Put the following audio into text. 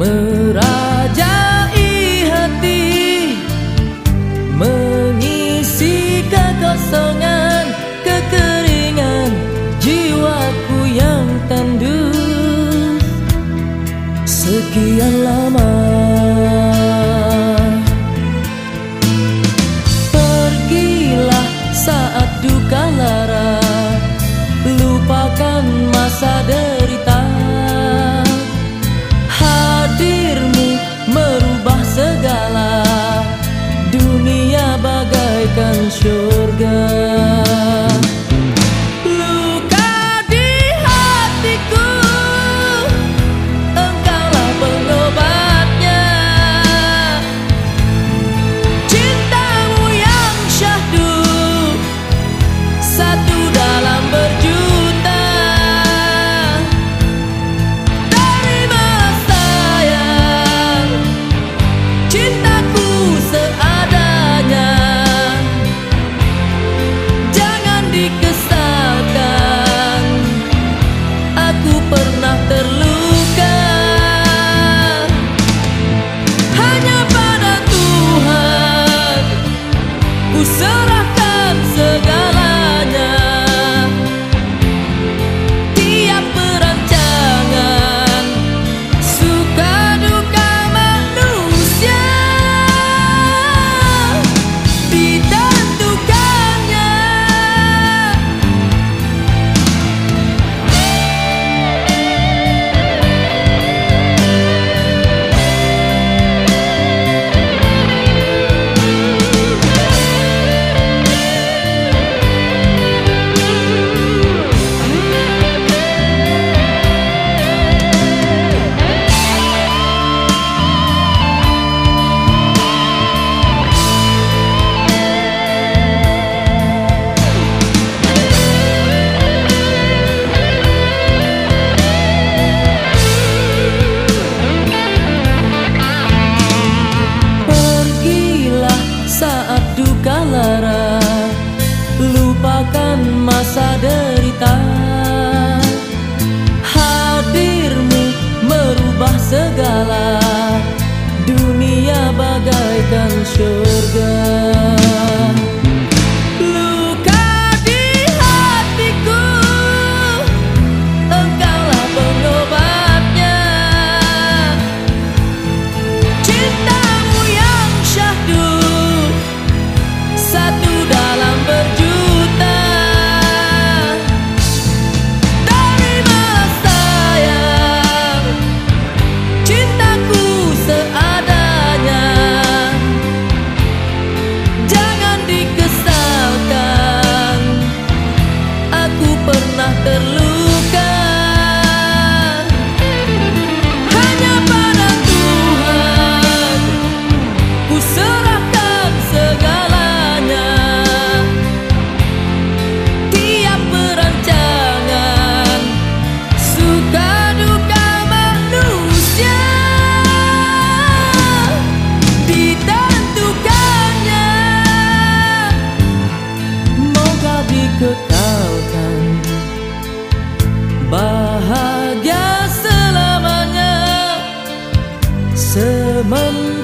merajai hati mengisi kekosongan kekeringan jiwaku yang tandus. Sekian lama masa derita. Hadirmu merubah segala Dunia bagaikan terluka mâm